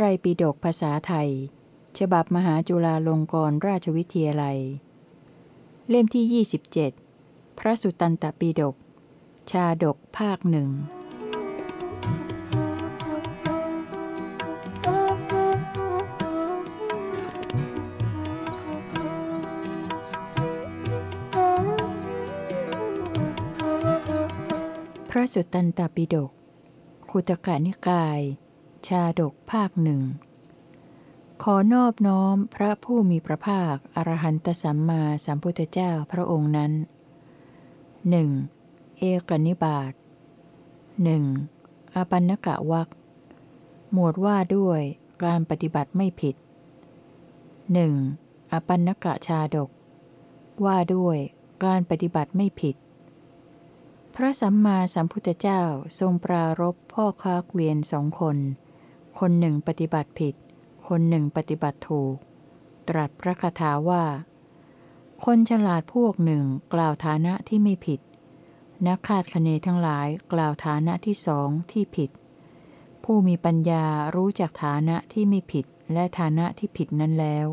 ระไตรปิฎกภาษาไทย ฉบับมหาจุฬาลงกรณราชวิทยาลัย เล่มที่ 27 พระสุตตันตปิฎกชาดกภาคหนึ่งพระสุตตันตปิฎกขุตกานิกาย ชาดกภาคหนึ่ง ขอนอบน้อมพระผู้มีพระภาค อรหันตสัมมาสัมพุทธเจ้าพระองค์นั้นหนึ่งเอกนิบาตหนึ่งอปันนกะวักหมวดว่าด้วยการปฏิบัติไม่ผิดหนึ่งอปันนกะชาดก ว่าด้วยการปฏิบัติไม่ผิด พระสัมมาสัมพุทธเจ้าทรงปรารบพ่อค้าเกวียนสองคน คนหนึ่งปฏิบัติผิด คนหนึ่งปฏิบัติถูก ตรัสพระคาถาว่า คนฉลาดพวกหนึ่งกล่าวฐานะที่ไม่ผิด นักคาดคะเนทั้งหลายกล่าวฐานะที่สองที่ผิด ผู้มีปัญญารู้จักฐานะที่ไม่ผิดและฐานะที่ผิดนั้นแล้ว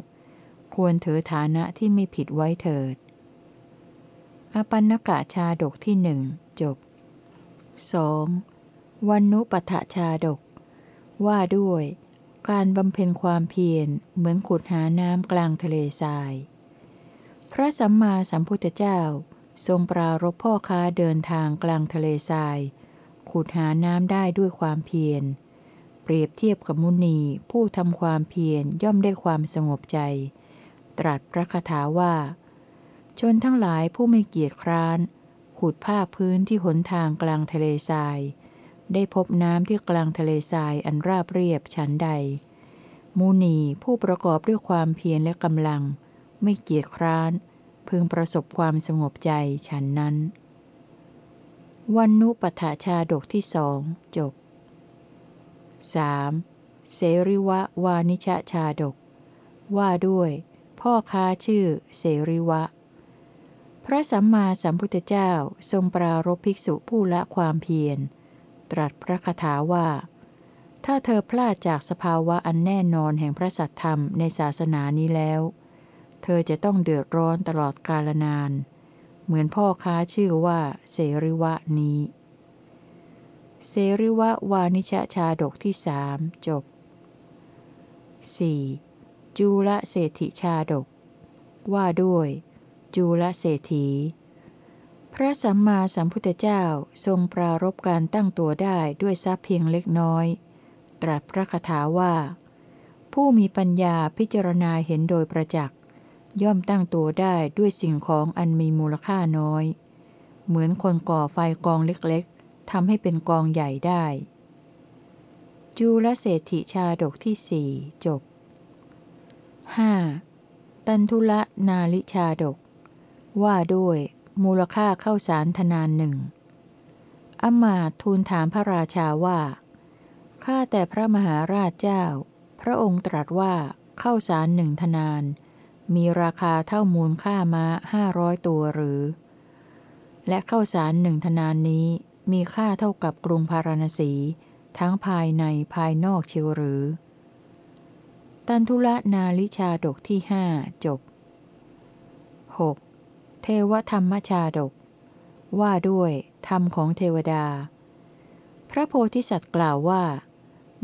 ควรถือฐานะที่ไม่ผิดไว้เถิด อปันนกะชาดกที่หนึ่งจบ 2. วันนุปทะชาดก ว่าด้วย การบำเพ็ญความเพียรเหมือนขุดหาน้ำกลางทะเลทราย พระสัมมาสัมพุทธเจ้า ทรงปรารบพ่อค้าเดินทางกลางทะเลทราย ขุดหาน้ำได้ด้วยความเพียร เปรียบเทียบกับมุนีผู้ทำความเพียรย่อมได้ความสงบใจ ตรัสพระคาถาว่า ชนทั้งหลายผู้ไม่เกียจคร้าน ขุดผ้าพื้นที่หนทางกลางทะเลทราย ได้พบน้ำที่กลางทะเลทรายอันราบเรียบฉันใด มูนีผู้ประกอบด้วยความเพียรและกำลัง ไม่เกียจคร้าน พึงประสบความสงบใจฉันนั้น วันนุปถาชาดกที่สองจบ 3. เสริวะวานิชชาดก ว่าด้วย พ่อค้าชื่อเสริวะ พระสัมมาสัมพุทธเจ้าทรงปรารบภิกษุผู้ละความเพียร ตรัสพระคาถาว่า ถ้าเธอพลาดจากสภาวะอันแน่นอนแห่งพระสัทธรรมในศาสนานี้แล้ว เธอจะต้องเดือดร้อนตลอดกาลนาน เหมือนพ่อค้าชื่อว่าเสริวะนี้ เสริวะวานิชชาดกที่สามจบ 4. จูละเศรษฐิชาดก ว่าด้วย จูลเศรษฐี พระสัมมาสัมพุทธเจ้าทรงปรารบการตั้งตัวได้ด้วยทรัพย์เพียงเล็กน้อย ตรัสพระคาถาว่า ผู้มีปัญญาพิจารณาเห็นโดยประจักษ์ย่อมตั้งตัวได้ด้วยสิ่งของอันมีมูลค่าน้อย เหมือนคนก่อไฟกองเล็กๆทำให้เป็นกองใหญ่ได้ จูลเศรษฐิชาดกที่สี่จบ 5. ตันทุละนาลิชาดก ว่าด้วย มูลค่าเข้าสารธนานหนึ่งอมาตทูลถามพระราชาว่า ข้าแต่พระมหาราชเจ้า พระองค์ตรัสว่าเข้าสารหนึ่งธนาน มีราคาเท่ามูลค่าม้าห้าร้อยตัวหรือ และเข้าสารหนึ่งธนานนี้มีค่าเท่ากับกรุงพาราณสี ทั้งภายในภายนอกเชียวหรือ ตันทุละนาลิชาดกที่ห้าจบ 6. เทวธรรมชาดก ว่าด้วยธรรมของเทวดา พระโพธิสัตว์กล่าวว่า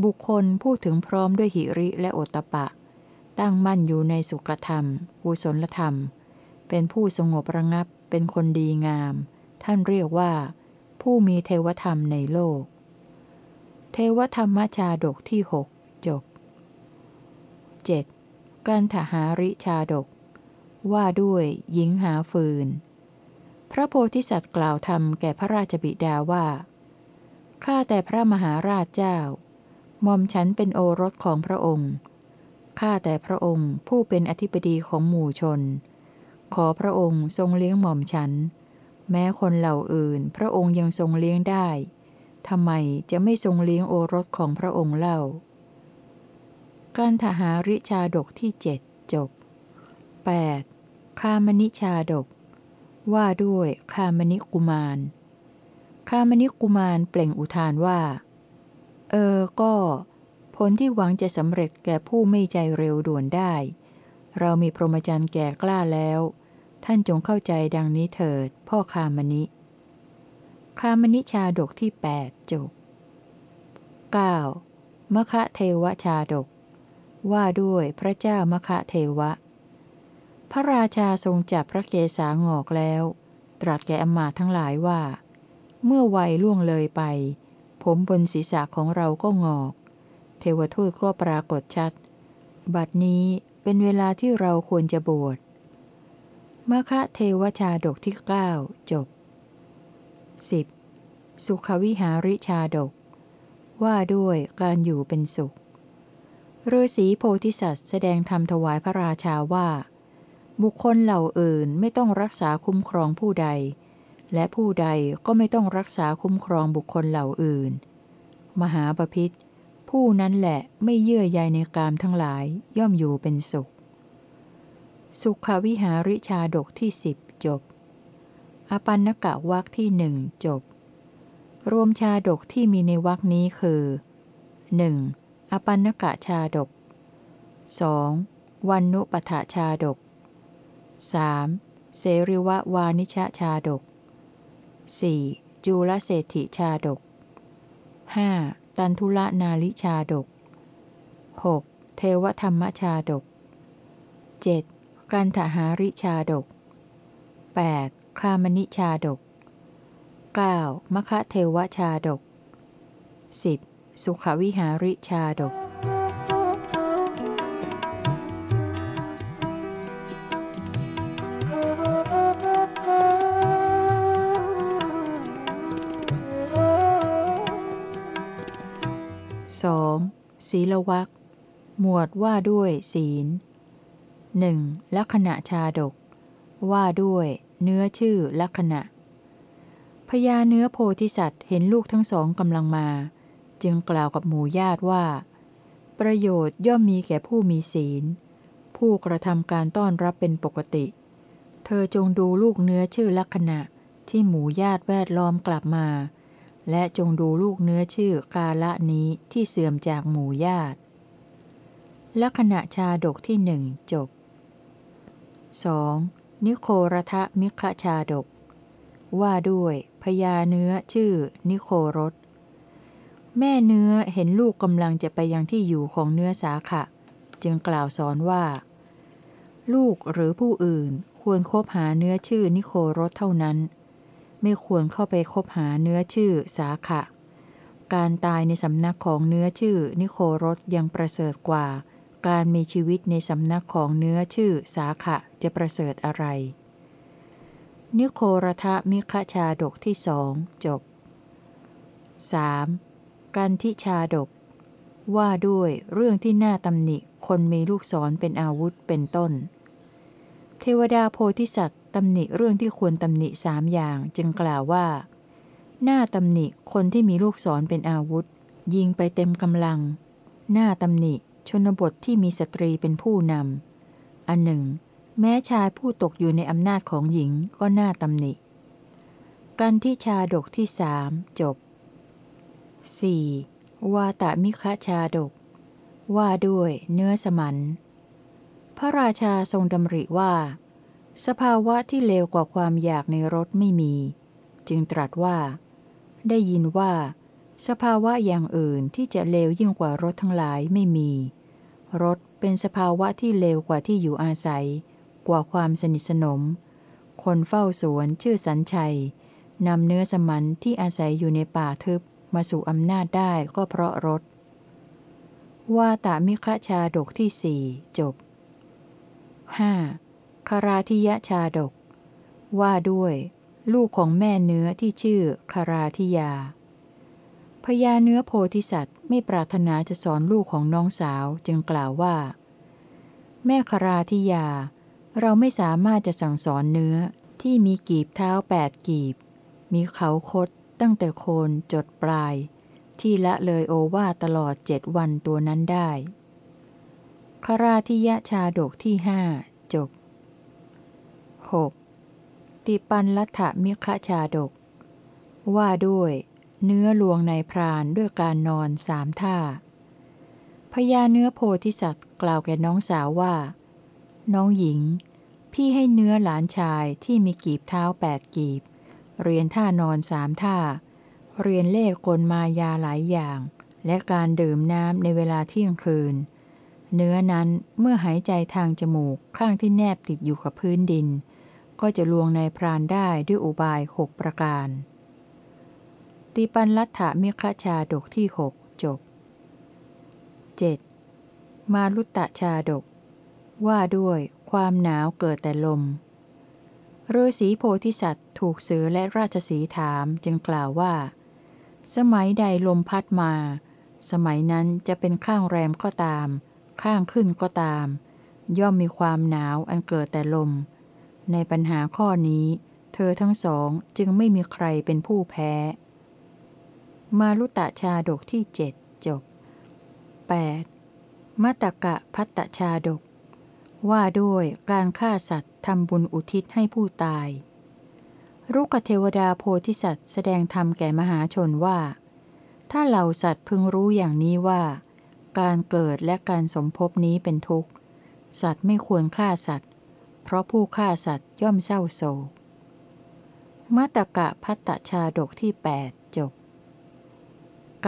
บุคคลพูดถึงพร้อมด้วยหิริและโอตปะ ตั้งมั่นอยู่ในสุขธรรมกุศลธรรม เป็นผู้สงบระงับ เป็นคนดีงาม ท่านเรียกว่า ผู้มีเทวธรรมในโลก เทวธรรมชาดกที่หกจบ 7. การถหาริชาดก ว่าด้วยหญิงหาฟืน พระโพธิสัตว์กล่าวธรรมแก่พระราชบิดาว่า ข้าแต่พระมหาราชเจ้าหม่อมฉันเป็นโอรสของพระองค์ ข้าแต่พระองค์ผู้เป็นอธิปดีของหมู่ชน ขอพระองค์ทรงเลี้ยงหม่อมฉัน แม้คนเหล่าอื่น พระองค์ยังทรงเลี้ยงได้ทำไมจะไม่ทรงเลี้ยงโอรสของพระองค์เล่า การทหาริชาดกที่เจ็ดจบ 8. คามนิชาดก ว่าด้วยคามนิกุมาร คามนิกุมารเปล่งอุทานว่า เออ ก็ ผลที่หวังจะสำเร็จแก่ผู้ไม่ใจเร็วด่วนได้ เรามีพรหมจรรย์แก่กล้าแล้ว ท่านจงเข้าใจดังนี้เถิด พ่อคามนิ คามนิชาดกที่ 8 จบ 9. มคะเทวชาดก ว่าด้วยพระเจ้ามคะเทวะ พระราชาทรงจับพระเกศางอกแล้ว ตรัสแก่อมาทั้งหลายว่า เมื่อวัยล่วงเลยไป ผมบนศีรษะของเราก็งอก เทวทูตก็ปรากฏชัด บัดนี้เป็นเวลาที่เราควรจะบวชมคะเทวชาดกที่ 9 จบ 10. สุขวิหาริชาดก ว่าด้วยการอยู่เป็นสุขฤาษีโพธิสัตว์แสดงธรรมถวายพระราชาว่า บุคคลเหล่าอื่นไม่ต้องรักษาคุ้มครองผู้ใด และผู้ใดก็ไม่ต้องรักษาคุ้มครองบุคคลเหล่าอื่น มหาปพิธผู้นั้นแหละไม่เยื่อใยในกามทั้งหลายย่อมอยู่เป็นสุข สุขวิหาริชาดกที่สิบจบ อปันนกะวักที่หนึ่งจบ รวมชาดกที่มีในวักนี้คือ 1. อปันนกะชาดก 2. วันนุปถาชาดก 3. เสริวะวานิชชาดก 4. จูลเศรษฐิชาดก 5. ตันทุลนาลิชาดก 6. เทวธรรมชาดก 7. กันทหาริชาดก 8. คามนิชาดก 9. มคะเทวชาดก 10. สุขวิหาริชาดก ศีลวักหมวดว่าด้วยศีลหนึ่งลักษณะชาดก ว่าด้วย เนื้อชื่อลักษณะพญาเนื้อโพธิสัตว์เห็นลูกทั้งสองกำลังมา จึงกล่าวกับหมู่ญาติว่า ประโยชน์ย่อมมีแก่ผู้มีศีล ผู้กระทำการต้อนรับเป็นปกติ เธอจงดูลูกเนื้อชื่อลักษณะที่หมู่ญาติแวดล้อมกลับมา และจงดูลูกเนื้อชื่อกาละนี้ที่เสื่อมจากหมู่ญาติลักษณะชาดกที่หนึ่งจบ 2. นิโครทะมิคชาดก ว่าด้วยพญาเนื้อชื่อนิโครสแม่เนื้อเห็นลูกกำลังจะไปยังที่อยู่ของเนื้อสาขะ จึงกล่าวสอนว่า ลูกหรือผู้อื่นควรคบหาเนื้อชื่อนิโครสเท่านั้น ไม่ควรเข้าไปคบหาเนื้อชื่อสาขะ การตายในสำนักของเนื้อชื่อนิโครสยังประเสริฐกว่า การมีชีวิตในสำนักของเนื้อชื่อสาขะจะประเสริฐอะไร นิโครทะมิคชาดกที่สองจบ 3. การทิชาดก ว่าด้วยเรื่องที่น่าตำหนิคนมีลูกศรเป็นอาวุธเป็นต้น เทวดาโพธิสัตว์ ตำหนิเรื่องที่ควรตำหนิสามอย่างจึงกล่าวว่า หน้าตำหนิคนที่มีลูกศรเป็นอาวุธ ยิงไปเต็มกำลัง หน้าตำหนิชนบทที่มีสตรีเป็นผู้นำ อันหนึ่ง แม้ชายผู้ตกอยู่ในอำนาจของหญิงก็หน่าตำหนิ กันที่ชาดกที่สามจบ 4. วาตามิคะชาดก ว่าด้วยเนื้อสมัน พระราชาทรงดำริว่า สภาวะที่เลวกว่าความอยากในรถไม่มี จึงตรัสว่า ได้ยินว่า สภาวะอย่างอื่นที่จะเลวยิ่งกว่ารถทั้งหลายไม่มีรถเป็นสภาวะที่เลวกว่าที่อยู่อาศัย กว่าความสนิทสนม คนเฝ้าสวนชื่อสันชัยนำเนื้อสมันที่อาศัยอยู่ในป่าทึบมาสู่อำนาจได้ก็เพราะรถว่าตามิคชาดกที่สี่จบ 5. คาราธิยชาดก ว่าด้วย ลูกของแม่เนื้อที่ชื่อคาราธิยาพญาเนื้อโพธิสัตว์ไม่ปรารถนาจะสอนลูกของน้องสาวจึงกล่าวว่า แม่คราธิยา เราไม่สามารถจะสั่งสอนเนื้อที่มีกีบเท้าแปดกีบ มีเขาคดตั้งแต่โคนจดปลาย ที่ละเลยโอวาตลอดเจ็ดวันตัวนั้นได้คราธิยะชาดกที่ห้าจบ 6. ติปันลัทธมิคชาดก ว่าด้วย เนื้อลวงในพรานด้วยการนอนสามท่าพญาเนื้อโพธิสัตว์กล่าวแก่น้องสาวว่า น้องหญิง พี่ให้เนื้อหลานชายที่มีกีบเท้าแปดกีบ เรียนท่านอนสามท่า เรียนเลขกลมายาหลายอย่าง และการดื่มน้ำในเวลาเที่ยงคืน เนื้อนั้นเมื่อหายใจทางจมูกข้างที่แนบติดอยู่กับพื้นดิน ก็จะลวงในพรานได้ด้วยอุบายหกประการ ติปันลัทธมิคชาดกที่หกจบ 7. มาลุตตะชาดก ว่าด้วยความหนาวเกิดแต่ลมฤาษีโพธิสัตว์ถูกเสือและราชสีถามจึงกล่าวว่า สมัยใดลมพัดมา สมัยนั้นจะเป็นข้างแรมก็ตาม ข้างขึ้นก็ตาม ย่อมมีความหนาวอันเกิดแต่ลม ในปัญหาข้อนี้ เธอทั้งสองจึงไม่มีใครเป็นผู้แพ้ มาลุตะชาดกที่เจ็ดจบ 8. มัตตกะพัตตชาดก ว่าด้วยการฆ่าสัตว์ทำบุญอุทิศให้ผู้ตาย รุกเทวดาโพธิสัตว์แสดงธรรมแก่มหาชนว่า ถ้าเหล่าสัตว์พึงรู้อย่างนี้ว่า การเกิดและการสมภพนี้เป็นทุกข์ สัตว์ไม่ควรฆ่าสัตว์ เพราะผู้ฆ่าสัตว์ย่อมเศร้าโศกมัตกะพัตตชาดกที่ 8 จบ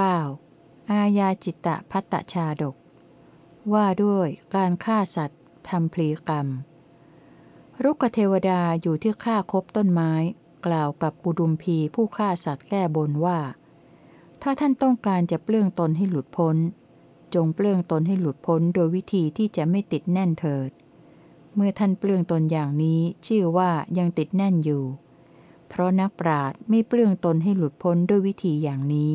9. อาญาจิตตพัตตชาดก ว่าด้วยการฆ่าสัตว์ทำพลีกรรม รุกเทวดาอยู่ที่ฆ่าคบต้นไม้ กล่าวกับกุดุมพีผู้ฆ่าสัตว์แก้บนว่า ถ้าท่านต้องการจะเปลื้องตนให้หลุดพ้น จงเปลื้องตนให้หลุดพ้นโดยวิธีที่จะไม่ติดแน่นเถิด เมื่อท่านเปลื้องตนอย่างนี้ชื่อว่ายังติดแน่นอยู่ เพราะนักปราดไม่เปลื้องตนให้หลุดพ้นด้วยวิธีอย่างนี้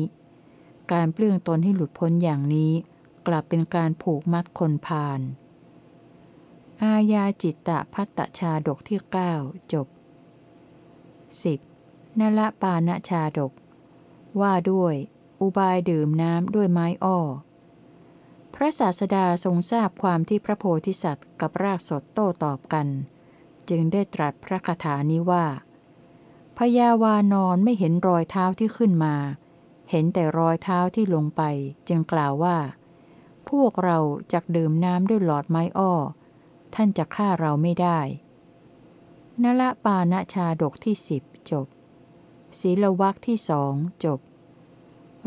การเปลื้องตนให้หลุดพ้นอย่างนี้ กลับเป็นการผูกมัดคนพาลอาญาจิตตะพัตตชาดกที่ 9 จบ 10. นละปาณชาดก ว่าด้วย อุบายดื่มน้ำด้วยไม้อ้อ ระศาสดาทรงทราบความที่พระโพธิสัตว์กับรากสดโต้ตอบกัน จึงได้ตรัสพระคาถานี้ว่าพยาวานอนไม่เห็นรอยเท้าที่ขึ้นมา เห็นแต่รอยเท้าที่ลงไป จึงกล่าวว่า พวกเราจักดื่มน้ำด้วยหลอดไม้อ้อ ท่านจะฆ่าเราไม่ได้นละปาณชาดกที่สิบจบศีลวักที่สองจบ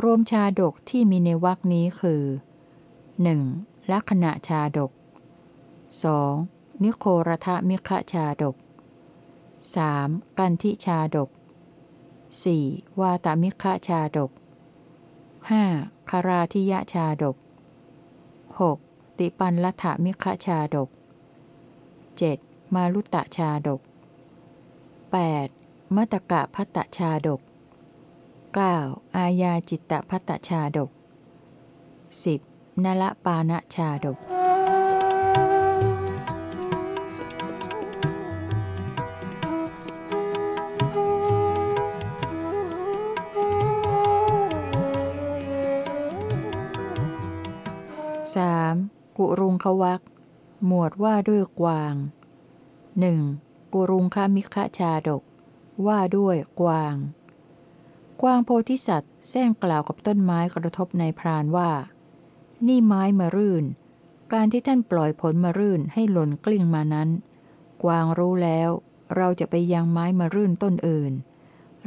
รวมชาดกที่มีในวักนี้คือ 1. ลักษณะชาดก 2. นิโครทมิคะชาดก 3. กันทิชาดก 4. วาตมิคะชาดก 5. คาราธิยะชาดก 6. ติปันลัทธมิคะชาดก 7. มาลุตตชาดก 8. มัตตกะพัตตชาดก 9. อาญาจิตตพัตตชาดก 10. นละปานะชาดก 3. กุรุงควักหมวดว่าด้วยกวางหนึ่งกุรุงคมิคะชาดก ว่าด้วยกวาง กวางโพธิสัตว์แซงกล่าวกับต้นไม้กระทบในพรานว่า นี่ไม้มารื่น การที่ท่านปล่อยผลมารื่นให้หล่นกลิ้งมานั้น กวางรู้แล้ว เราจะไปยังไม้มารื่นต้นอื่น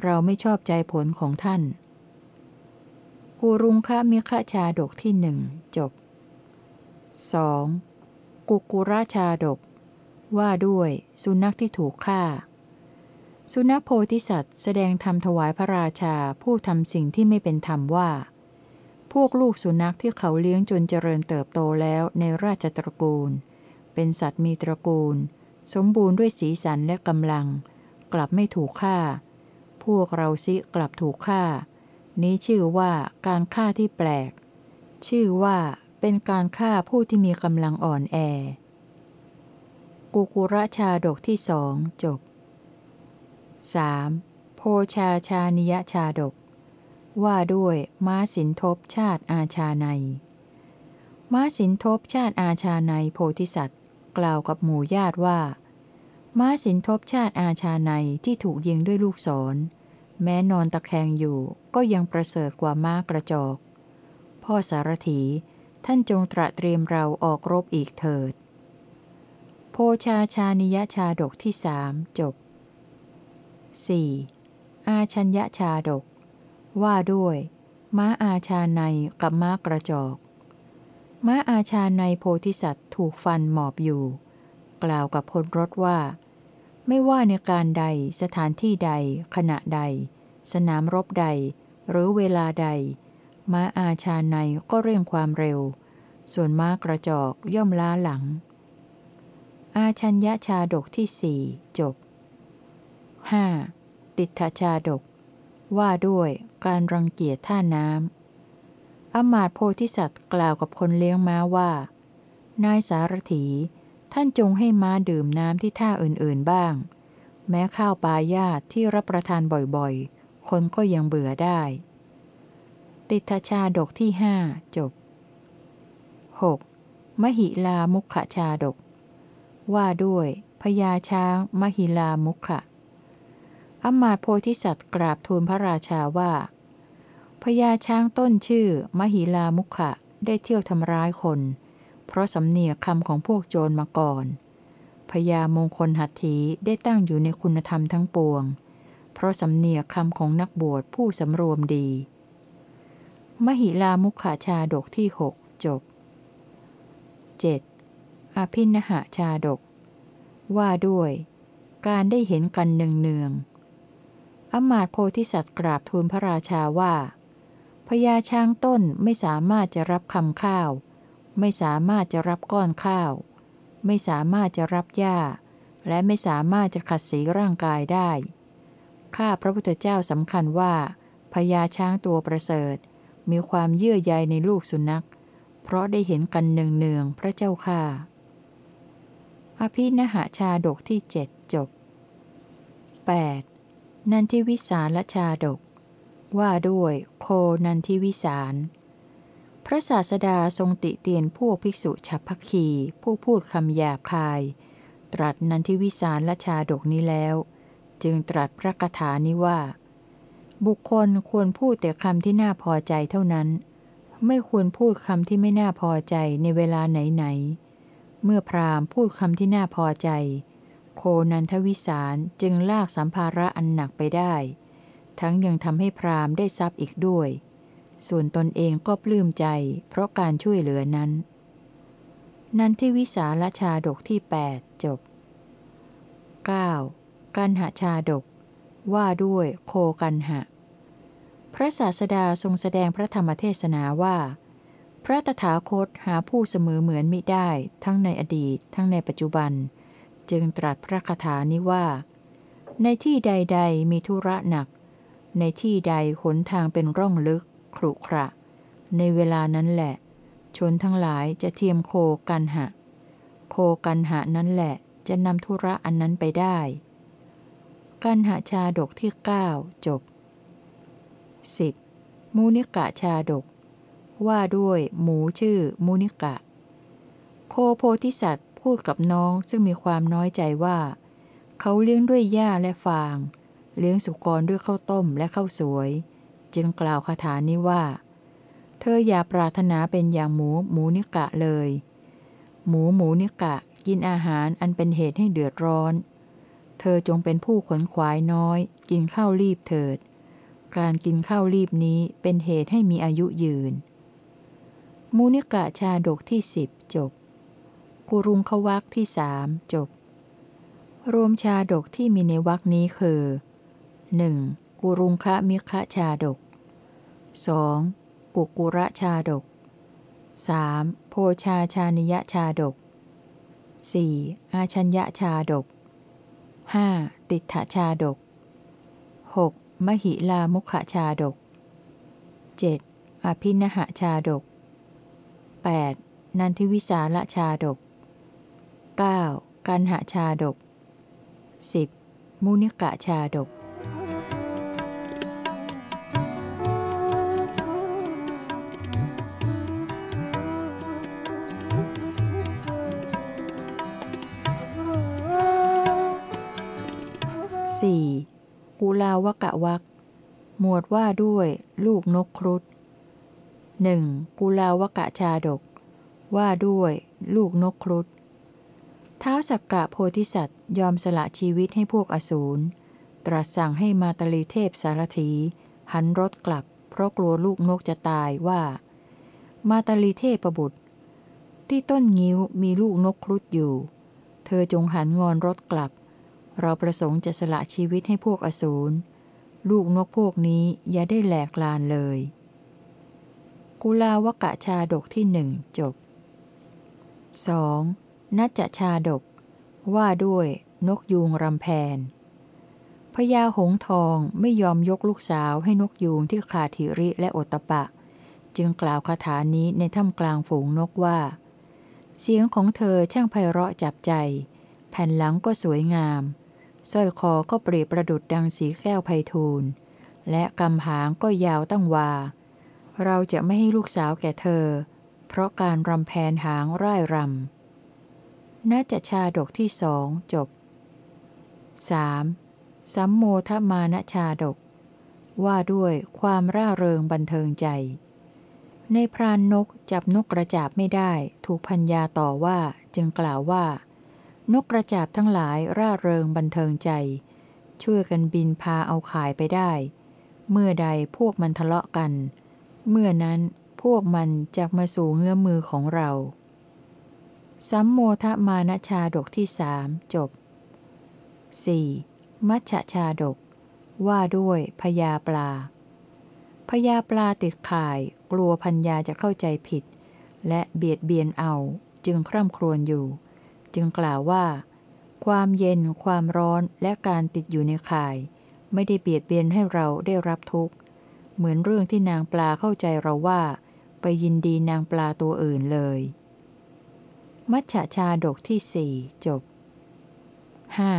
เราไม่ชอบใจผลของท่านกุรุงคะมิคะชาดกที่หนึ่งจบ 2. กุกุราชาดก ว่าด้วยสุนัขที่ถูกฆ่า สุนัขโพธิสัตว์แสดงธรรมถวายพระราชาผู้ทำสิ่งที่ไม่เป็นธรรมว่า พวกลูกสุนัขที่เขาเลี้ยงจนเจริญเติบโตแล้วในราชตระกูล เป็นสัตว์มีตระกูล สมบูรณ์ด้วยสีสันและกำลัง กลับไม่ถูกฆ่า พวกเราซิกลับถูกฆ่า นี้ชื่อว่าการฆ่าที่แปลก ชื่อว่าเป็นการฆ่าผู้ที่มีกำลังอ่อนแอ กุกุระชาดกที่สองจบ 3. โพชาชานิยชาดก ว่าด้วยม้าสินทบชาติอาชาในม้าสินทบชาติอาชาในโพธิสัตว์ กล่าวกับหมู่ญาติว่า ม้าสินทบชาติอาชาในที่ถูกยิงด้วยลูกศร แม้นอนตะแคงอยู่ก็ยังประเสริฐกว่าม้ากระจอก พ่อสารถีท่านจงตระเตรียมเราออกรบอีกเถิด โพชาชานิยชาดกที่สามจบ 4. อาชัญญชาดก ว่าด้วย ม้าอาชาในกับม้ากระจอก ม้าอาชาในโพธิสัตว์ถูกฟันหมอบอยู่ กล่าวกับพลรถว่า ไม่ว่าในการใดสถานที่ใด ขณะใด สนามรบใด หรือเวลาใด ม้าอาชาในก็เร่งความเร็ว ส่วนม้ากระจอกย่อมล้าหลัง อาชัญญชาดกที่สี่จบ 5. ติถชาดกว่าด้วย การรังเกียจท่าน้ำอมาตโพธิสัตว์กล่าวกับคนเลี้ยงม้าว่า นายสารถี ท่านจงให้ม้าดื่มน้ำที่ท่าอื่นๆบ้าง แม้ข้าวปลายาตที่รับประทานบ่อยๆ คนก็ยังเบื่อได้ ติถชาดกที่ห้าจบ 6. มหิลามุขชาดก ว่าด้วยพญาช้างมหิลามุขะ อมาตโพธิสัตว์กราบทูลพระราชาว่าพญาช้างต้นชื่อ มหิลามุขะได้เที่ยวทำร้ายคน เพราะสำเนียกคำของพวกโจรมาก่อนพญามงคลหัตถีได้ตั้งอยู่ในคุณธรรมทั้งปวง เพราะสำเนียกคำของนักบวชผู้สำรวมดี มหิลามุขชาดกที่หกจบ 7. อภินหาชาดก ว่าด้วย การได้เห็นกันเนืองๆ อมาตโพธิสัตว์กราบทูลพระราชาว่าพญาช้างต้นไม่สามารถจะรับคำข้าว ไม่สามารถจะรับก้อนข้าว ไม่สามารถจะรับหญ้า และไม่สามารถจะขัดสีร่างกายได้ ข้าพระพุทธเจ้าสำคัญว่าพญาช้างตัวประเสริฐ มีความเยื่อใยในลูกสุนัข เพราะได้เห็นกันเนืองๆพระเจ้าค่าอภินหาชาดกที่เจ็ดจบ 8. นันทิวิสารชาดก ว่าด้วยโคนันทิวิสาร พระศาสดาทรงติเตียนพวกภิกษุฉับพักคีผู้พูดคำหยาบคาย ตรัสนันทิวิสารละชาดกนี้แล้ว จึงตรัสพระคาถานี้ว่า บุคคลควรพูดแต่คำที่น่าพอใจเท่านั้น ไม่ควรพูดคำที่ไม่น่าพอใจในเวลาไหนๆเมื่อพราหมณ์พูดคำที่น่าพอใจ โคนันทวิสารจึงลากสัมภาระอันหนักไปได้ ทั้งยังทำให้พราหมณ์ได้ทรัพย์อีกด้วย ส่วนตนเองก็ปลื้มใจ เพราะการช่วยเหลือนั้น นันทิวิสาลชาดกที่ 8 จบ 9. กันหชาดก ว่าด้วยโคกันหะ พระศาสดาทรงแสดงพระธรรมเทศนาว่า พระตถาคตหาผู้เสมอเหมือนมิได้ ทั้งในอดีต ทั้งในปัจจุบัน จึงตรัสพระคาถานี้ว่า ในที่ใดๆมีธุระหนัก ในที่ใดขนทางเป็นร่องลึกครุขระ ในเวลานั้นแหละ ชนทั้งหลายจะเทียมโคกันหะ โคกันหะนั้นแหละจะนำธุระอันนั้นไปได้กันหะชาดกที่ 9 จบ 10. มูนิกะชาดก ว่าด้วยหมูชื่อมูนิกะ โคโพธิสัตว พูดกับน้องซึ่งมีความน้อยใจว่า เขาเลี้ยงด้วยหญ้าและฟาง เลี้ยงสุกรด้วยข้าวต้มและข้าวสวย จึงกล่าวคาถานี้ว่า เธออย่าปรารถนาเป็นอย่างหมูหมูนิกะเลย หมูหมูนิกะกินอาหารอันเป็นเหตุให้เดือดร้อน เธอจงเป็นผู้ขนขวายน้อย กินข้าวรีบเถิด การกินข้าวรีบนี้เป็นเหตุให้มีอายุยืน มูนิกะชาดกที่สิบจบ กุรุงขวักที่สามจบ รวมชาดกที่มีในวักนี้คือ 1. กุรุงคะมิคะชาดก 2. กุกุระชาดก 3. โพชาชานิยชาดก 4. อาชัญญชาดก 5. ติถชาดก 6. มหิลามุขชาดก 7. อภินหชาดก 8. นันทิวิสาละชาดก 9. กันหชาดก 10. มุนิกะชาดก 4. กุลาวกะวักหมวดว่าด้วยลูกนกครุฑหนึ่งกุลาวกะชาดก ว่าด้วยลูกนกครุฑ ท้าวสักกะโพธิสัตว์ยอมสละชีวิตให้พวกอสูร ตรัสสั่งให้มาตลีเทพสารถี หันรถกลับ เพราะกลัวลูกนกจะตายว่า มาตลีเทพประบุตร ที่ต้นงิ้วมีลูกนกครุฑอยู่ เธอจงหันงอนรถกลับ เราประสงค์จะสละชีวิตให้พวกอสูร ลูกนกพวกนี้อย่าได้แหลกลานเลย กุลาวกะชาดกที่หนึ่งจบ 2. นัจจชาดก ว่าด้วยนกยูงรำแพนพญาหงทองไม่ยอมยกลูกสาวให้นกยูงที่ขาดถิริและโอตปะ จึงกล่าวคาถานี้ในถ้ำกลางฝูงนกว่า เสียงของเธอช่างไพเราะจับใจ แผ่นหลังก็สวยงามสร้อยคอก็เปรียบประดุดดังสีแก้วไพทูลและกำหางก็ยาวตั้งวา เราจะไม่ให้ลูกสาวแก่เธอ เพราะการรำแพนหางร่ายรำ น่าจะชาดกที่สองจบ 3. สัมโมทมานชาดก ว่าด้วยความร่าเริงบันเทิงใจ ในพรานนกจับนกกระจาบไม่ได้ ถูกพัญญาต่อว่าจึงกล่าวว่า นกกระจาบทั้งหลายร่าเริงบันเทิงใจ ช่วยกันบินพาเอาขายไปได้ เมื่อใดพวกมันทะเลาะกัน เมื่อนั้นพวกมันจะมาสู่เงื้อมือของเรา สัมโมทมานชาดกที่สามจบ 4. มัชชาดก ว่าด้วยพญาปลาพญาปลาติดข่าย กลัวพัญญาจะเข้าใจผิด และเบียดเบียนเอาจึงคร่ำครวญอยู่ จึงกล่าวว่า ความเย็นความร้อนและการติดอยู่ในข่าย ไม่ได้เบียดเบียนให้เราได้รับทุกข์ เหมือนเรื่องที่นางปลาเข้าใจเราว่า ไปยินดีนางปลาตัวอื่นเลย มัชฌชาดกที่สี่จบ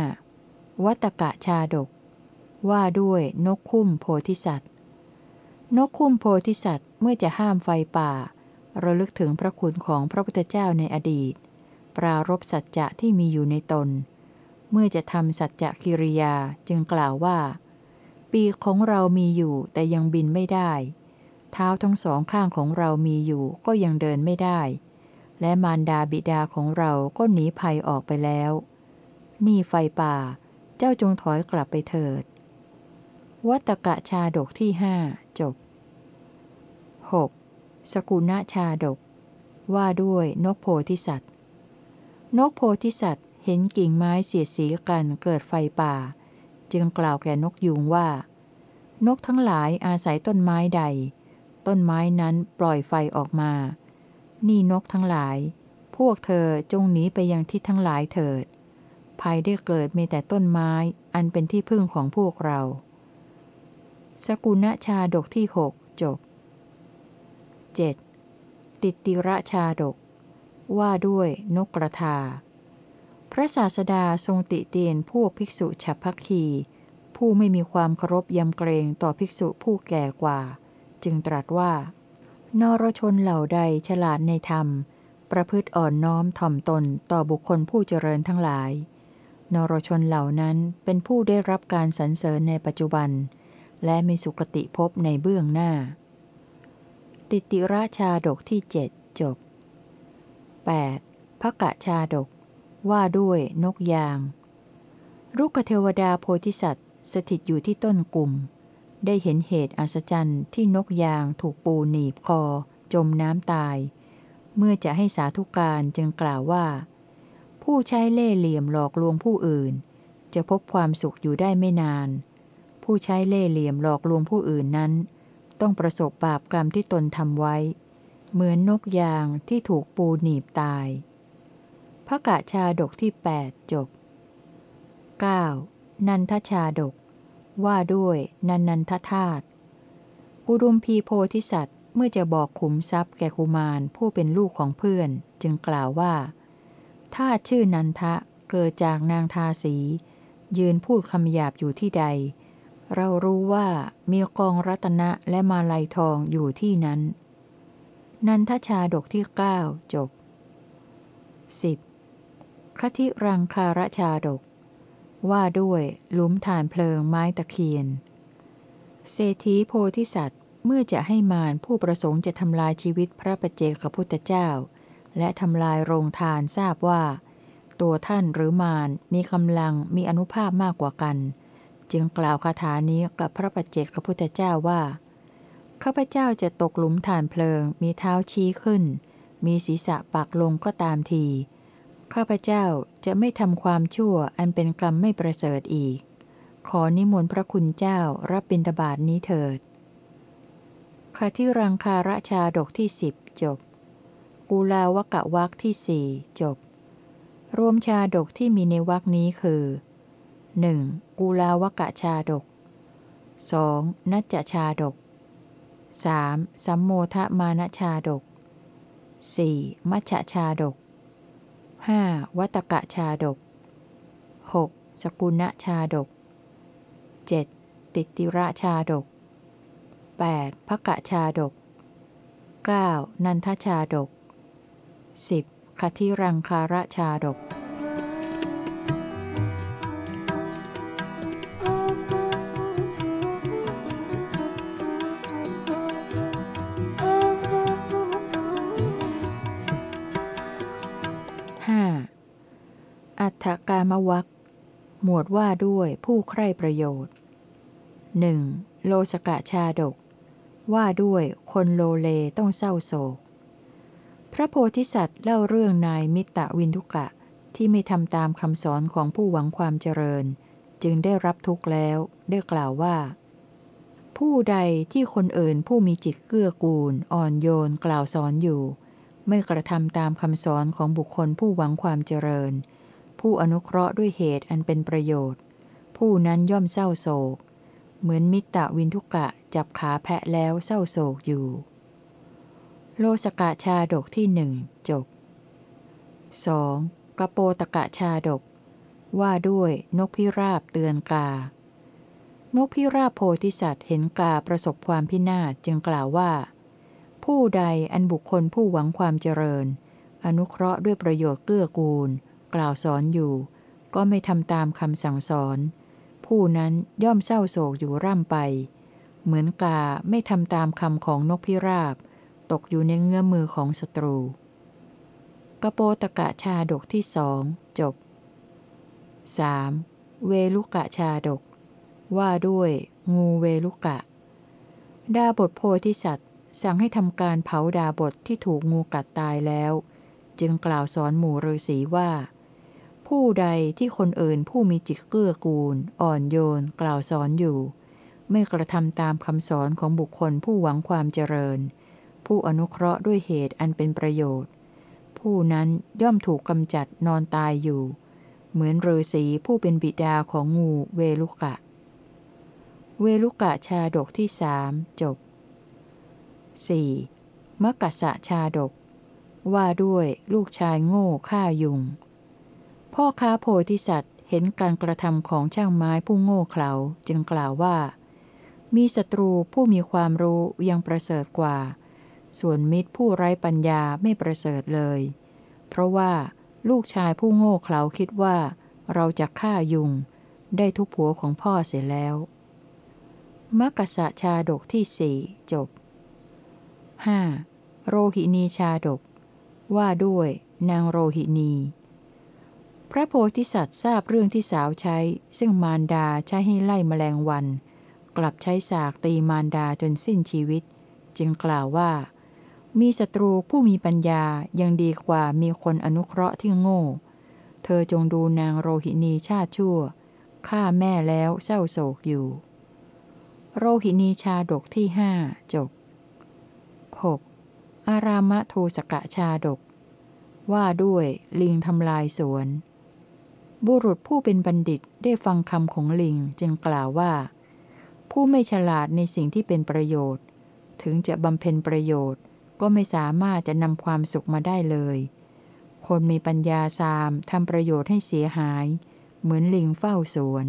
5. วัตกะชาดก ว่าด้วยนกคุ้มโพธิสัตว์ นกคุ้มโพธิสัตว์เมื่อจะห้ามไฟป่า ระลึกถึงพระคุณของพระพุทธเจ้าในอดีต ปรารบสัจจะที่มีอยู่ในตน เมื่อจะทำสัจจะกิริยาจึงกล่าวว่า ปีกของเรามีอยู่แต่ยังบินไม่ได้ เท้าทั้งสองข้างของเรามีอยู่ก็ยังเดินไม่ได้ และมารดาบิดาของเราก็หนีภัยออกไปแล้ว นี่ไฟป่า เจ้าจงถอยกลับไปเถิด วัตกะชาดกที่ห้าจบ 6. สกุณชาดก ว่าด้วยนกโพธิสัตว์ นกโพธิสัตว์เห็นกิ่งไม้เสียดสีกันเกิดไฟป่า จึงกล่าวแก่นกยูงว่า นกทั้งหลายอาศัยต้นไม้ใด ต้นไม้นั้นปล่อยไฟออกมา นี่นกทั้งหลาย พวกเธอจงหนีไปยังที่ทั้งหลายเถิด ภัยได้เกิดมีแต่ต้นไม้ อันเป็นที่พึ่งของพวกเรา สกุณชาดกที่หกจบ 7. ติติระชาดก ว่าด้วยนกกระทา พระศาสดาทรงติเตียนพวกภิกษุฉับพักคี ผู้ไม่มีความเคารพยำเกรงต่อภิกษุผู้แก่กว่า จึงตรัสว่า นรชนเหล่าใดฉลาดในธรรม ประพฤติอ่อนน้อมถ่อมตนต่อบุคคลผู้เจริญทั้งหลาย นรชนเหล่านั้นเป็นผู้ได้รับการสรรเสริญในปัจจุบัน และมีสุคติภพในเบื้องหน้า ติติราชาดกที่เจ็ดจบ 8. พระกะชาดก ว่าด้วยนกยาง รุกขเทวดาโพธิสัตว์ สถิตอยู่ที่ต้นกลุ่ม ได้เห็นเหตุอัศจรรย์ที่นกยางถูกปูหนีบคอ จมน้ำตาย เมื่อจะให้สาธุการจึงกล่าวว่า ผู้ใช้เล่เหลี่ยมหลอกลวงผู้อื่น จะพบความสุขอยู่ได้ไม่นาน ผู้ใช้เล่เหลี่ยมหลอกลวงผู้อื่นนั้น ต้องประสบบาปกรรมที่ตนทำไว้ เหมือนนกยางที่ถูกปูหนีบตายพระกะชาดกที่ 8 จบ 9. นันทชาดก ว่าด้วยนันนันทธาตุปุรุมพีโพธิสัตว์เมื่อจะบอกขุมทรัพย์แก่กุมารผู้เป็นลูกของเพื่อน จึงกล่าวว่าถ้าชื่อนันทะเกิดจากนางทาสี ยืนพูดคำหยาบอยู่ที่ใด เรารู้ว่ามีกองรัตนะและมาลัยทองอยู่ที่นั้น นันทชาดกที่ 9 จบ 10. คติรังคารชาดก ว่าด้วยหลุมฐานเพลิงไม้ตะเคียน เศรษฐีโพธิสัตว์เมื่อจะให้มารผู้ประสงค์จะทำลายชีวิตพระประเจกพุทธเจ้า และทำลายโรงทานทราบว่า ตัวท่านหรือมารมีกำลังมีอนุภาพมากกว่ากัน จึงกล่าวคาถานี้กับพระประเจกพุทธเจ้าว่าข้าพเจ้าจะตกหลุมฐานเพลิง มีเท้าชี้ขึ้น มีศีรษะปักลงก็ตามที ข้าพเจ้าจะไม่ทำความชั่วอันเป็นกรรมไม่ประเสริฐอีก ขอนิมนต์พระคุณเจ้ารับบิณฑบาตนี้เถิดคที่รังคาระชาดกที่สิบจบ กูลาวกะวักที่สี่จบ รวมชาดกที่มีในวักนี้คือ 1. กูลาวกะชาดก 2. นัจจชาดก 3. สัมโมทมานชาดก 4. มัชชาดก 5. วัตกะชาดก 6. สกุณชาดก 7. ติติระชาดก 8. ภกะชาดก 9. นันทชาดก 10. คทิรังคาระชาดก ถกามวักหมวดว่าด้วยผู้ใคร่ประโยชน์หนึ่งโลสกะชาดก ว่าด้วยคนโลเลต้องเศร้าโศก พระโพธิสัตว์เล่าเรื่องนายมิตรวินทุกะที่ไม่ทำตามคำสอนของผู้หวังความเจริญ จึงได้รับทุกข์แล้วได้กล่าวว่า ผู้ใดที่คนอื่นผู้มีจิตเกื้อกูล อ่อนโยนกล่าวสอนอยู่ ไม่กระทำตามคำสอนของบุคคลผู้หวังความเจริญ ผู้อนุเคราะห์ด้วยเหตุอันเป็นประโยชน์ ผู้นั้นย่อมเศร้าโศก เหมือนมิตรวินทุกะจับขาแพะแล้วเศร้าโศกอยู่ โลสกะชาดกที่หนึ่งจบ 2. กระโปตกะชาดก ว่าด้วยนกพิราบเตือนกา นกพิราบโพธิสัตว์เห็นกาประสบความพินาศจึงกล่าวว่า ผู้ใดอันบุคคลผู้หวังความเจริญ อนุเคราะห์ด้วยประโยชน์เกื้อกูล กล่าวสอนอยู่ ก็ไม่ทำตามคำสั่งสอน ผู้นั้นย่อมเศร้าโศกอยู่ร่ำไป เหมือนกาไม่ทำตามคำของนกพิราบ ตกอยู่ในเงื้อมือของศัตรูกโปตกะชาดกที่สองจบ 3. เวลุกะชาดก ว่าด้วยงูเวลุกะ ดาบทโพธิสัตว์ สั่งให้ทำการเผาดาบทที่ถูกงูกัดตายแล้ว จึงกล่าวสอนหมู่ฤาษีว่า ผู้ใดที่คนอื่นผู้มีจิตเกื้อกูล อ่อนโยน กล่าวสอนอยู่ ไม่กระทำตามคำสอนของบุคคลผู้หวังความเจริญ ผู้อนุเคราะห์ด้วยเหตุอันเป็นประโยชน์ ผู้นั้นย่อมถูกกำจัดนอนตายอยู่ เหมือนฤาษีผู้เป็นบิดาของงูเวลุกะ เวลุกะชาดกที่สามจบ 4. มกัสสะชาดก ว่าด้วยลูกชายโง่ฆ่ายุง พ่อค้าโพธิสัตว์เห็นการกระทำของช่างไม้ผู้โง่เขลาจึงกล่าวว่า มีศัตรูผู้มีความรู้ยังประเสริฐกว่า ส่วนมิตรผู้ไร้ปัญญาไม่ประเสริฐเลย เพราะว่าลูกชายผู้โง่เขลาคิดว่า เราจะฆ่ายุง ได้ทุกผัวของพ่อเสียแล้วมักกะชาดกที่สี่จบ 5. โรหินีชาดก ว่าด้วยนางโรหินี พระโพธิสัตว์ทราบเรื่องที่สาวใช้ ซึ่งมารดาใช้ให้ไล่มแมลงวัน กลับใช้สากตีมารดาจนสิ้นชีวิต จึงกล่าวว่า มีศัตรูผู้มีปัญญายังดีกว่ามีคนอนุเคราะห์ที่โง่ เธอจงดูนางโรหินีชาติชั่วฆ่าแม่แล้วเศร้าโศกอยู่ โรหินีชาดกที่ห้าจบ 6. อารามะโทสกะชาดก ว่าด้วยลิงทำลายสวน บุรุษผู้เป็นบัณฑิตได้ฟังคำของลิงจึงกล่าวว่า ผู้ไม่ฉลาดในสิ่งที่เป็นประโยชน์ ถึงจะบำเพ็ญประโยชน์ก็ไม่สามารถจะนำความสุขมาได้เลย คนมีปัญญาสามทำประโยชน์ให้เสียหาย เหมือนลิงเฝ้าสวน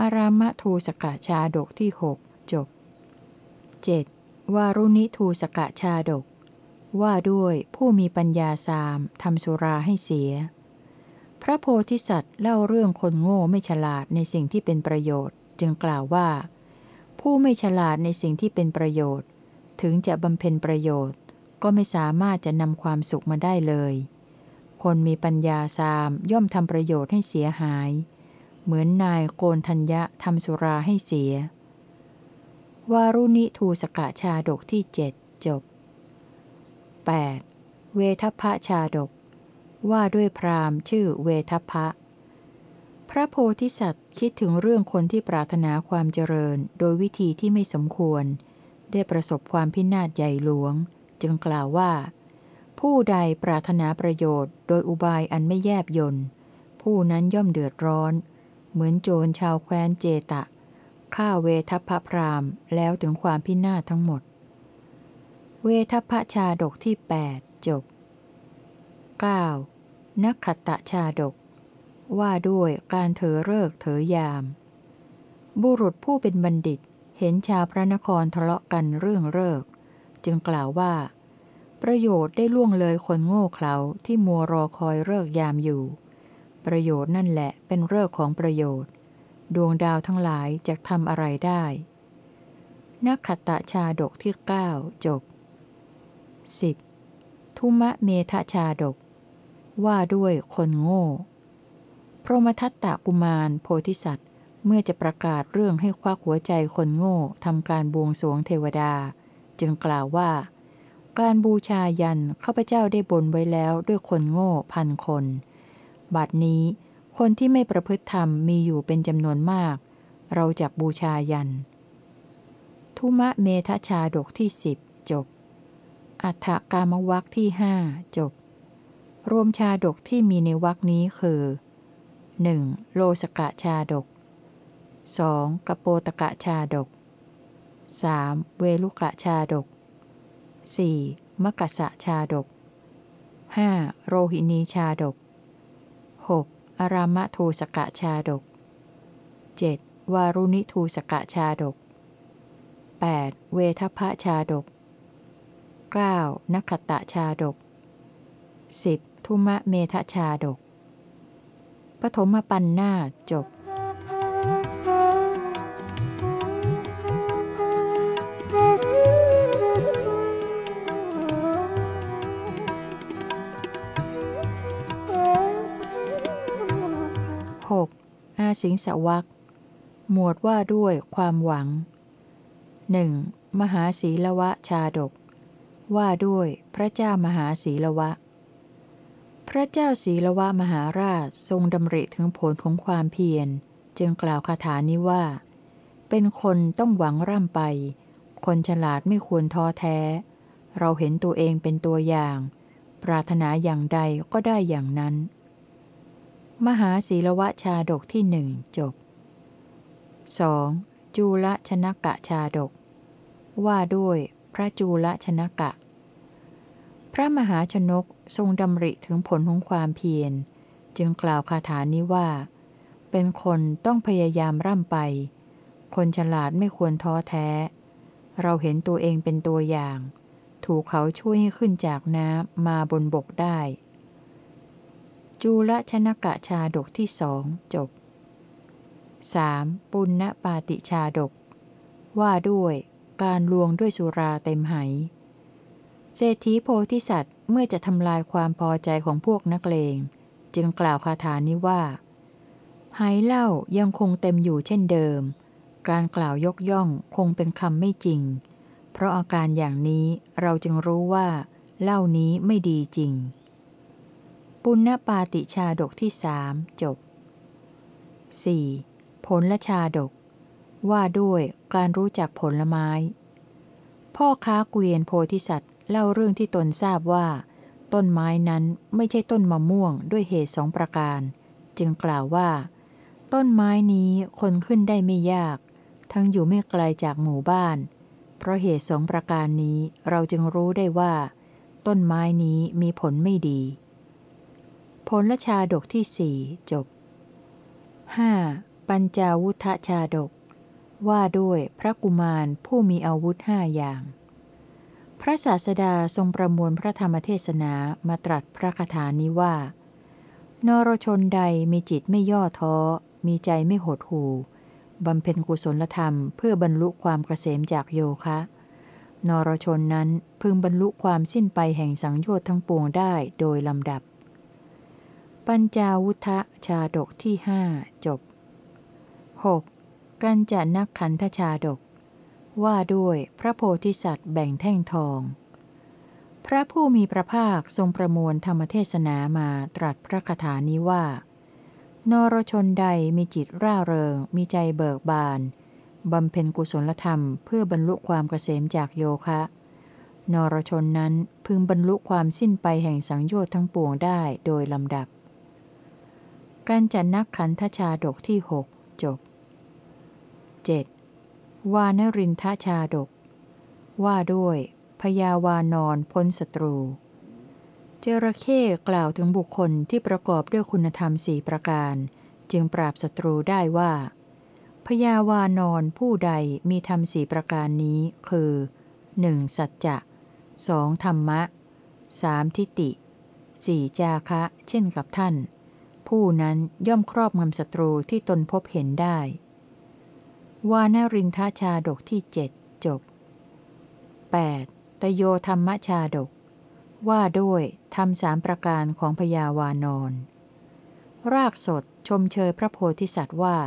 อารามะทูสกะชาดกที่หกจบ 7. วารุณิทูสกะชาดก ว่าด้วยผู้มีปัญญาสามทำสุราให้เสีย พระโพธิสัตว์เล่าเรื่องคนโง่ไม่ฉลาดในสิ่งที่เป็นประโยชน์ จึงกล่าวว่า ผู้ไม่ฉลาดในสิ่งที่เป็นประโยชน์ ถึงจะบำเพ็ญประโยชน์ ก็ไม่สามารถจะนำความสุขมาได้เลย คนมีปัญญาสามย่อมทำประโยชน์ให้เสียหาย เหมือนนายโกนทัญญะทำสุราให้เสีย วารุณิทูสกะชาดกที่เจ็ดจบ 8. เวทัพพชาดก ว่าด้วยพราหมณ์ชื่อเวทพะ พระโพธิสัตว์คิดถึงเรื่องคนที่ปรารถนาความเจริญ โดยวิธีที่ไม่สมควร ได้ประสบความพินาศใหญ่หลวง จึงกล่าวว่า ผู้ใดปรารถนาประโยชน์ โดยอุบายอันไม่แยบยนผู้นั้นย่อมเดือดร้อน เหมือนโจรชาวแคว้นเจตะฆ่าเวทพพพรามแล้วถึงความพินาศทั้งหมด เวทพพชาดกที่ 8 จบ 9. นักขัตตชาดก ว่าด้วยการเถอเลิกเถอยาม บุรุษผู้เป็นบัณฑิตเห็นชาวพระนครทะเลาะกันเรื่องเลิก จึงกล่าวว่า ประโยชน์ได้ล่วงเลยคนโง่เขลาที่มัวรอคอยเลิกยามอยู่ ประโยชน์นั่นแหละเป็นเลิกของประโยชน์ ดวงดาวทั้งหลายจะทำอะไรได้ นักขัตตชาดกที่ 9 จบ 10. ทุมะเมทะชาดก ว่าด้วยคนโง่ พรหมทัตตกุมารโพธิสัตว์ เมื่อจะประกาศเรื่องให้ควักหัวใจคนโง่ทำการบวงสรวงเทวดา จึงกล่าวว่า การบูชายันข้าพเจ้าได้บนไว้แล้วด้วยคนโง่พันคน บัดนี้คนที่ไม่ประพฤติธรรมมีอยู่เป็นจำนวนมาก เราจักบูชายัน ทุมะเมทชาดกที่สิบจบ อัฏฐกามวักที่ห้าจบ รวมชาดกที่มีในวักนี้คือ 1. โลสกะชาดก 2. กโปตกะชาดก 3. เวลุกะชาดก 4. มกัสะชาดก 5. โรหินีชาดก 6. อารามทูสกะชาดก 7. วารุณิทูสกะชาดก 8. เวทพะชาดก 9. นักขตะชาดก 10. ทุมะเมทชาดก ปฐมปันนาจบ 6. อาสิงสวักหมวดว่าด้วยความหวังหนึ่งมหาศีลวะชาดก ว่าด้วยพระเจ้ามหาศีลวะ พระเจ้าศีลวะมหาราชทรงดำริถึงผลของความเพียร จึงกล่าวคาถานี้ว่า เป็นคนต้องหวังร่ำไป คนฉลาดไม่ควรท้อแท้ เราเห็นตัวเองเป็นตัวอย่าง ปรารถนาอย่างใดก็ได้อย่างนั้น มหาศีลวะชาดกที่หนึ่งจบ 2. จูลชนกะชาดก ว่าด้วยพระจูลชนกะ พระมหาชนก ทรงดำริถึงผลของความเพียร จึงกล่าวคาถานี้ว่า เป็นคนต้องพยายามร่ำไป คนฉลาดไม่ควรท้อแท้ เราเห็นตัวเองเป็นตัวอย่าง ถูกเขาช่วยให้ขึ้นจากน้ำมาบนบกได้ จูลชนกะชาดกที่สองจบ 3. ปุณณปาติชาดก ว่าด้วยการลวงด้วยสุราเต็มไห เศรษฐีโพธิสัตว์เมื่อจะทำลายความพอใจของพวกนักเลง จึงกล่าวคาถานี้ว่าไหเล่ายังคงเต็มอยู่เช่นเดิม การกล่าวยกย่องคงเป็นคำไม่จริง เพราะอาการอย่างนี้เราจึงรู้ว่า เล่านี้ไม่ดีจริง ปุณณปาติชาดกที่สามจบ 4. ผลละชาดก ว่าด้วยการรู้จักผลไม้ พ่อค้าเกวียนโพธิสัตว์ เล่าเรื่องที่ตนทราบว่า ต้นไม้นั้นไม่ใช่ต้นมะม่วงด้วยเหตุสองประการ จึงกล่าวว่า ต้นไม้นี้คนขึ้นได้ไม่ยาก ทั้งอยู่ไม่ไกลจากหมู่บ้าน เพราะเหตุสองประการนี้เราจึงรู้ได้ว่า ต้นไม้นี้มีผลไม่ดีผลละชาดกที่สี่จบ 5. ปัญจาวุธชาดก ว่าด้วยพระกุมารผู้มีอาวุธห้าอย่าง พระศาสดาทรงประมวลพระธรรมเทศนามาตรัสพระคาถานี้ว่า นรชนใดมีจิตไม่ย่อท้อ มีใจไม่หดหู่บำเพ็ญกุศลธรรมเพื่อบรรลุความเกษมจากโยคะ นรชนนั้นพึงบรรลุความสิ้นไปแห่งสังโยชน์ทั้งปวงได้โดยลำดับ ปัญจาวุธชาดกที่หจบ 6. กันจนักขันธชาดก ว่าด้วยพระโพธิสัตว์แบ่งแท่งทอง พระผู้มีพระภาคทรงประมวลธรรมเทศนามาตรัสพระคาถานี้ว่า นรชนใดมีจิตร่าเริง มีใจเบิกบาน บำเพ็ญกุศลธรรมเพื่อบรรลุความเกษมจากโยคะ นรชนนั้นพึงบรรลุความสิ้นไปแห่งสังโยชน์ทั้งปวงได้โดยลำดับ การจัดนักขันธชาดกที่หกจบ 7. วานรินทชาดก ว่าด้วยพยาวานอนพ้นศัตรู เจระเข้กล่าวถึงบุคคลที่ประกอบด้วยคุณธรรมสี่ประการ จึงปราบศัตรูได้ว่าพยาวานอนผู้ใดมีธรรมสี่ประการนี้คือ 1. สัจจะ 2. ธรรมะ 3. ทิฏฐิ 4. จาคะ เช่นกับท่าน ผู้นั้นย่อมครอบงำศัตรูที่ตนพบเห็นได้ วานรินทชาดกที่เจ็ดจบ 8. ตโยธรรมชาดก ว่าด้วยทำสามประการของพยาวานอนรากสดชมเชยพระโพธิสัตว์ว่า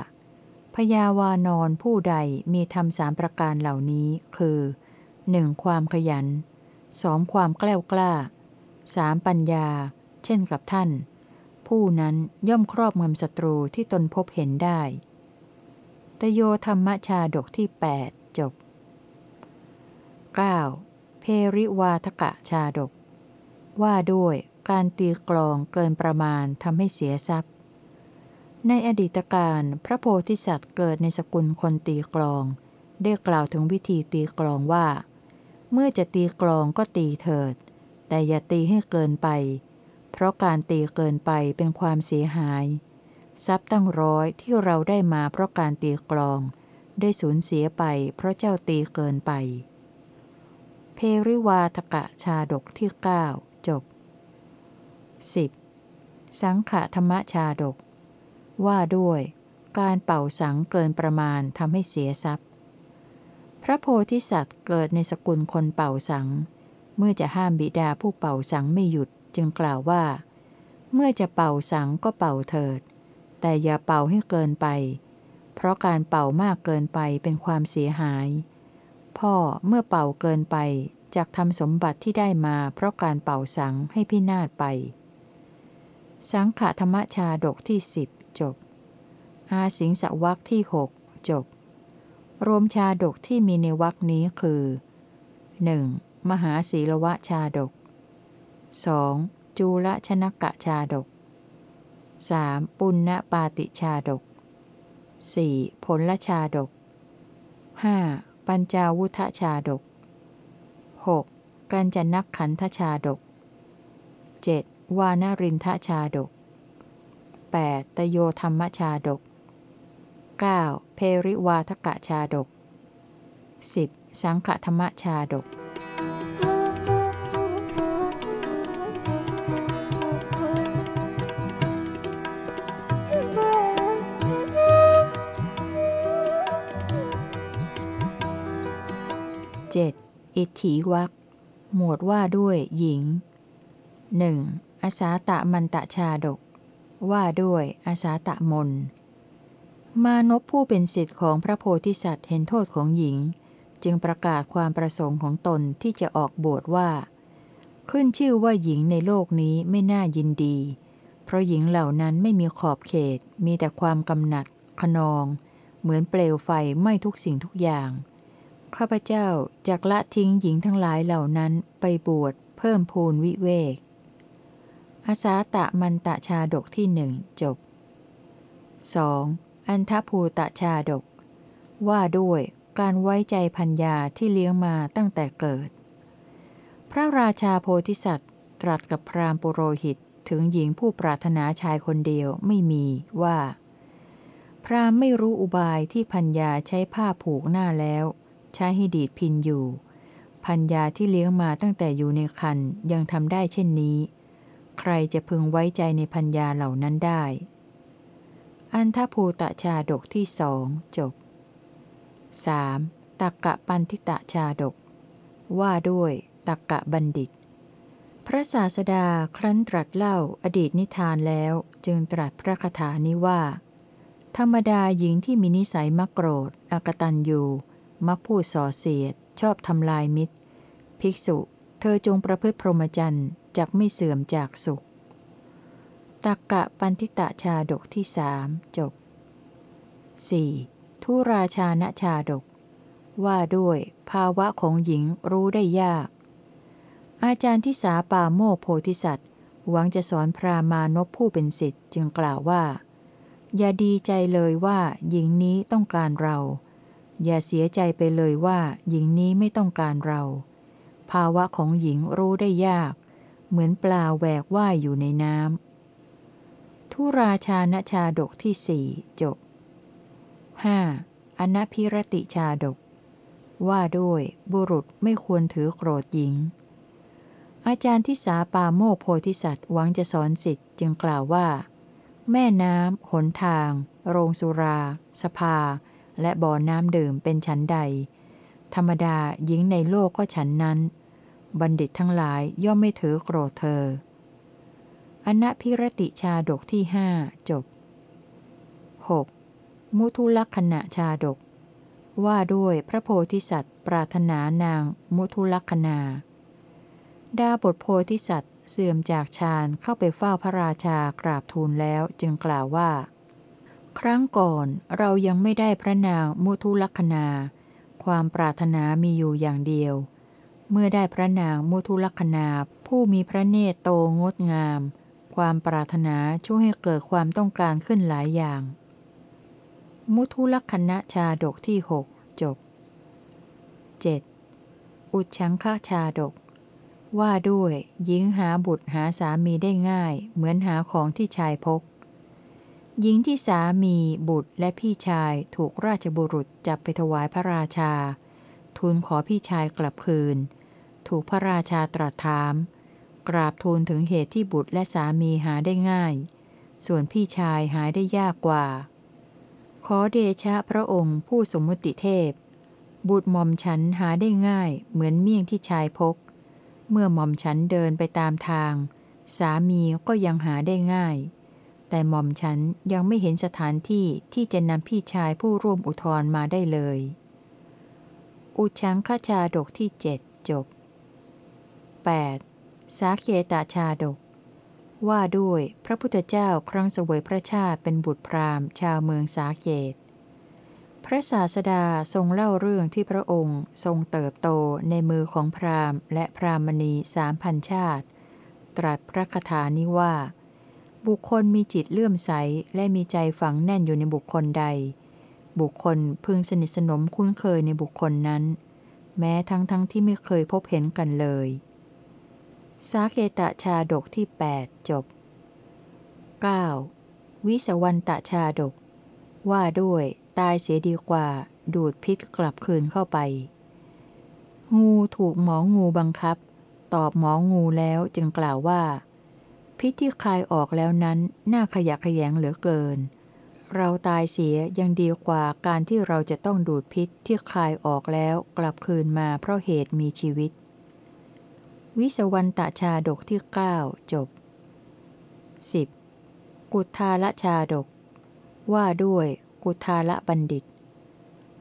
พยาวานอนผู้ใดมีทำสามประการเหล่านี้คือ 1. ความขยัน 2. ความแกล้วกล้า 3. ปัญญา เช่นกับท่าน ผู้นั้นย่อมครอบงำศัตรูที่ตนพบเห็นได้ ตโยธรรมชาดกที่ 8 จบ 9. เพริวาทกะชาดก ว่าด้วยการตีกลองเกินประมาณทำให้เสียทรัพย์ ในอดีตการพระโพธิสัตว์เกิดในสกุลคนตีกลอง ได้กล่าวถึงวิธีตีกลองว่า เมื่อจะตีกลองก็ตีเถิด แต่อย่าตีให้เกินไป เพราะการตีเกินไปเป็นความเสียหาย ทรัพย์ตั้งร้อยที่เราได้มาเพราะการตีกลอง ได้สูญเสียไปเพราะเจ้าตีเกินไป เพริวาทกะชาดกที่เก้าจบ 10. สังขธรรมชาดก ว่าด้วย การเป่าสังเกินประมาณทำให้เสียทรัพย์ พระโพธิสัตว์เกิดในสกุลคนเป่าสัง เมื่อจะห้ามบิดาผู้เป่าสังไม่หยุดจึงกล่าวว่า เมื่อจะเป่าสังก็เป่าเถิด แต่อย่าเป่าให้เกินไป เพราะการเป่ามากเกินไปเป็นความเสียหาย พ่อเมื่อเป่าเกินไปจากทำสมบัติที่ได้มาเพราะการเป่าสังให้พินาศไป สังขธรรมชาดกที่สิบจบ อาสิงสวักที่หกจบ รวมชาดกที่มีในวักนี้คือ 1. มหาศีลวะชาดก 2. จูลชนกะชาดก 3. ปุณณปาติชาดก 4. ผลละชาดก 5. ปัญจาวุธชาดก 6. กัญจนักขันธชาดก 7. วานารินทชาดก 8. ตโยธรรมชาดก 9. เพริวาทกะชาดก 10. สังขธรรมชาดก เจ็ดอิทธิวักหมวดว่าด้วยหญิงหนึ่งอาสาตะมันตะชาดก ว่าด้วยอาสาตะมน มานพผู้เป็นสิทธิ์ของพระโพธิสัตว์เห็นโทษของหญิง จึงประกาศความประสงค์ของตนที่จะออกบวชว่า ขึ้นชื่อว่าหญิงในโลกนี้ไม่น่ายินดี เพราะหญิงเหล่านั้นไม่มีขอบเขต มีแต่ความกำหนัดขนอง เหมือนเปลวไฟไหม้ทุกสิ่งทุกอย่าง ข้าพเจ้าจากละทิ้งหญิงทั้งหลายเหล่านั้นไปบวชเพิ่มพูนวิเวกอาสาตะมันตะชาดกที่หนึ่งจบ 2. อันทภูตะชาดก ว่าด้วยการไว้ใจพัญญาที่เลี้ยงมาตั้งแต่เกิด พระราชาโพธิสัตว์ ตรัสกับพราหมณ์ปุโรหิตถึงหญิงผู้ปรารถนาชายคนเดียวไม่มีว่า พราหมณ์ไม่รู้อุบายที่พัญญาใช้ผ้าผูกหน้าแล้ว ใช้ให้ดีดพินอยู่ พัญญาที่เลี้ยงมาตั้งแต่อยู่ในคันยังทำได้เช่นนี้ ใครจะพึงไว้ใจในพัญญาเหล่านั้นได้ อันทภูตะชาดกที่สองจบ 3. ตักกะปันทิตะชาดก ว่าด้วยตักกะบัณฑิต พระศาสดาครั้นตรัสเล่าอดีตนิทานแล้วจึงตรัสพระคาถานี้ว่า ธรรมดาหญิงที่มีนิสัยมักโกรธ อกตันอยู่ มักพูดส่อเสียด ชอบทำลายมิตร ภิกษุ เธอจงประพฤติพรหมจรรย์จักไม่เสื่อมจากสุข ตักกะปันทิตะชาดกที่สามจบ 4. ทุราชาณชาดก ว่าด้วยภาวะของหญิงรู้ได้ยาก อาจารย์ที่สาปาโมกโพธิสัตว์ หวังจะสอนพรามานพผู้เป็นสิทธิ์จึงกล่าวว่า อย่าดีใจเลยว่าหญิงนี้ต้องการเรา อย่าเสียใจไปเลยว่า หญิงนี้ไม่ต้องการเรา ภาวะของหญิงรู้ได้ยาก เหมือนปลาแหวกว่ายอยู่ในน้ำทุราชาณชาดกที่สี่จบ 5. อนัพิรติชาดก ว่าด้วยบุรุษไม่ควรถือโกรธหญิง อาจารย์ที่สาปาโมกโพธิสัตว์หวังจะสอนสิทธิ์จึงกล่าวว่า แม่น้ำหนทาง โรงสุรา สภา และบ่อน้ำดื่มเป็นชั้นใด ธรรมดาหญิงในโลกก็ฉันนั้น บัณฑิตทั้งหลายย่อมไม่ถือโกรธเธอ อนัพิรติชาดกที่หจบ 6. มุทุลักษณะชาดก ว่าด้วยพระโพธิสัตว์ ปรารถนานางมุทุลักษณาดาบทโพธิสัตว์เสื่อมจากฌานเข้าไปเฝ้าพระราชากราบทูลแล้วจึงกล่าวว่า ครั้งก่อนเรายังไม่ได้พระนางมุทุลักษณาความปรารถนามีอยู่อย่างเดียว เมื่อได้พระนางมุทุลักษณาผู้มีพระเนตรโตงดงาม ความปรารถนาช่วยให้เกิดความต้องการขึ้นหลายอย่าง มุทุลักษณะชาดกที่หกจบ 7. อุชังคชาดก ว่าด้วยหญิงหาบุตรหาสามีได้ง่าย เหมือนหาของที่ชายพก หญิงที่สามีบุตรและพี่ชายถูกราชบุรุษจับไปถวายพระราชา ทูลขอพี่ชายกลับคืน ถูกพระราชาตรัสถาม กราบทูลถึงเหตุที่บุตรและสามีหาได้ง่าย ส่วนพี่ชายหาได้ยากกว่า ขอเดชะพระองค์ผู้สมมุติเทพ บุตรหม่อมฉันหาได้ง่าย เหมือนเมี่ยงที่ชายพก เมื่อหม่อมฉันเดินไปตามทาง สามีก็ยังหาได้ง่าย แต่หม่อมฉันยังไม่เห็นสถานที่ที่จะนำพี่ชายผู้ร่วมอุทธรมาได้เลย อุชังคชาดกที่เจ็ดจบ 8. สาเกตาชาดก ว่าด้วยพระพุทธเจ้าครั้งเสวยพระชาติเป็นบุตรพราหมณ์ ชาวเมืองสาเกต พระศาสดาทรงเล่าเรื่องที่พระองค์ทรงเติบโตในมือของพราหมณ์ และพรามณีสามพันชาติ ตรัสพระคาถานี้ว่า บุคคลมีจิตเลื่อมใสและมีใจฝังแน่นอยู่ในบุคคลใด บุคคลพึงสนิทสนมคุ้นเคยในบุคคลนั้น แม้ทั้งทั้งที่ไม่เคยพบเห็นกันเลย สาเกตะชาดกที่ 8 จบ 9. วิสวันตชาดก ว่าด้วยตายเสียดีกว่า ดูดพิษกลับคืนเข้าไป งูถูกหมองูบังคับ ตอบหมองูแล้วจึงกล่าวว่า พิษที่คายออกแล้วนั้นน่าขยะแขยงเหลือเกิน เราตายเสียยังดีกว่าการที่เราจะต้องดูดพิษที่คายออกแล้วกลับคืนมาเพราะเหตุมีชีวิต วิสวันตชาดกที่ 9 จบ 10. กุทาละชาดก ว่าด้วยกุทาละบัณฑิต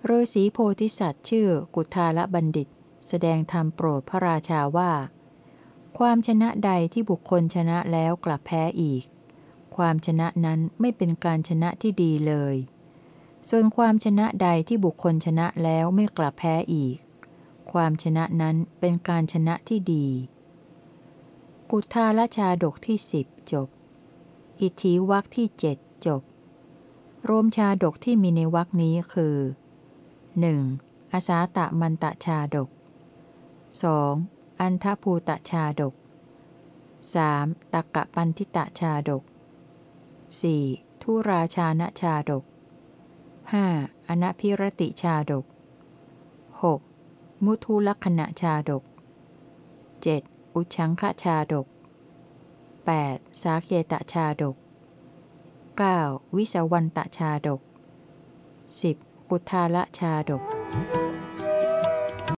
ฤาษีโพธิสัตว์ชื่อกุทาละบัณฑิต แสดงธรรมโปรดพระราชาว่า ความชนะใดที่บุคคลชนะแล้วกลับแพ้อีก ความชนะนั้นไม่เป็นการชนะที่ดีเลย ส่วนความชนะใดที่บุคคลชนะแล้วไม่กลับแพ้อีก ความชนะนั้นเป็นการชนะที่ดี กุทาละชาดกที่สิบจบ อิทธิวักที่เจ็ดจบ รวมชาดกที่มีในวักนี้คือ 1. อาสาตะมันตะชาดก 2. อันทภูตชาดก 3. ตักกะปันทิตชาดก 4. ทุราชานะชาดก 5. อนัพิรติชาดก 6. มุทุลักษณะชาดก 7. อุชังคชาดก 8. สาเกตะชาดก 9. วิสวันตะชาดก 10. กุทาละชาดก